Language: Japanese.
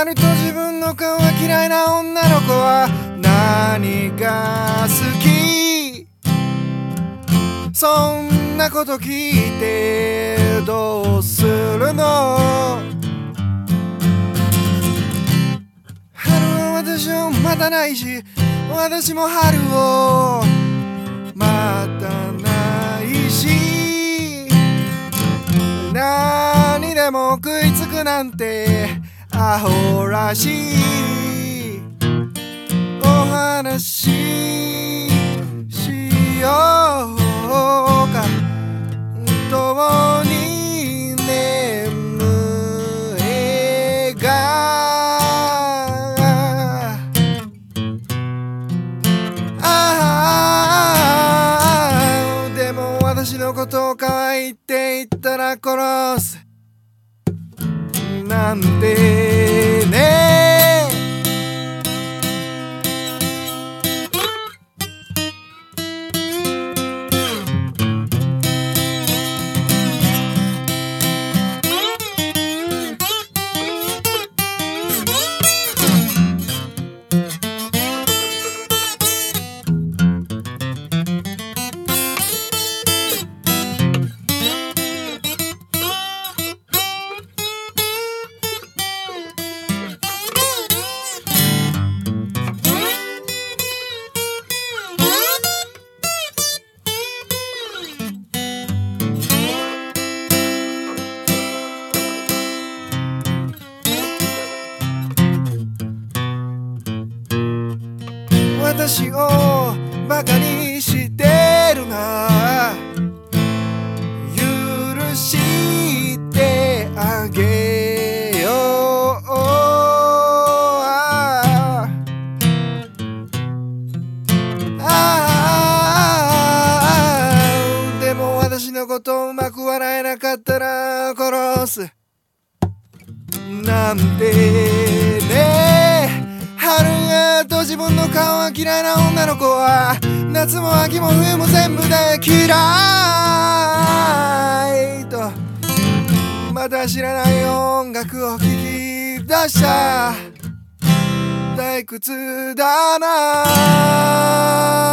春と自分の顔が嫌いな女の子は何が好きそんなこと聞いてどうするの？春は私を待たないし私も春を待たないし。何でも食いつくなんてアホらしい。お話ししようか共に眠れがああでも私のことを可愛いって言ったら殺す。な私をバカにしてるな許してあげよう。ああでも私のことうまく笑えなかったら殺す。なんて。春がと自分の顔は嫌いな女の子は夏も秋も冬も全部で嫌いと。また知らない音楽を聴き出した。退屈だな。